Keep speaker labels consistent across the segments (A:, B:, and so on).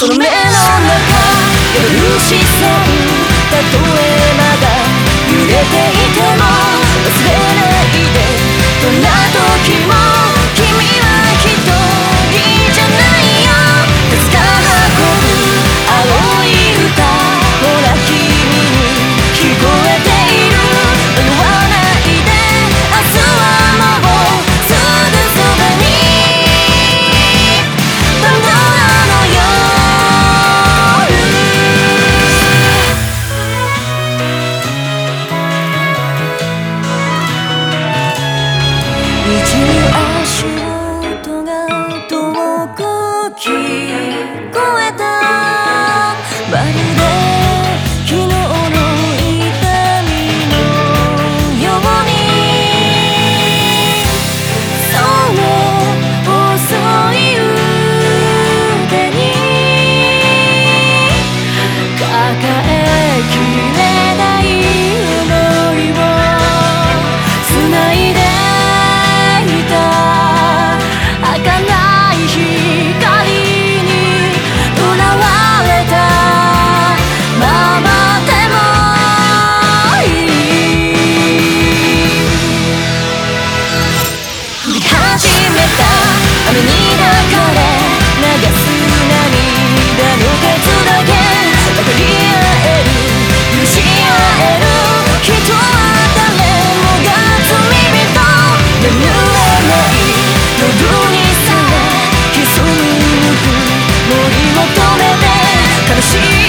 A: その目の中夜視線たとえまだ揺れていても忘れない悲しい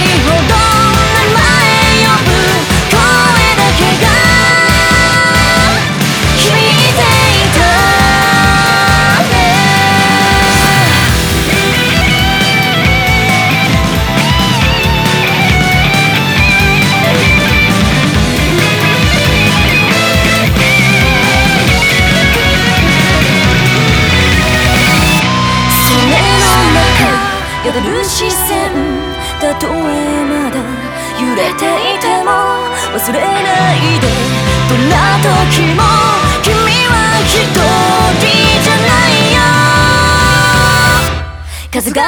A: とえまだ揺れていても忘れないでどんな時も君は一人じゃないよ風が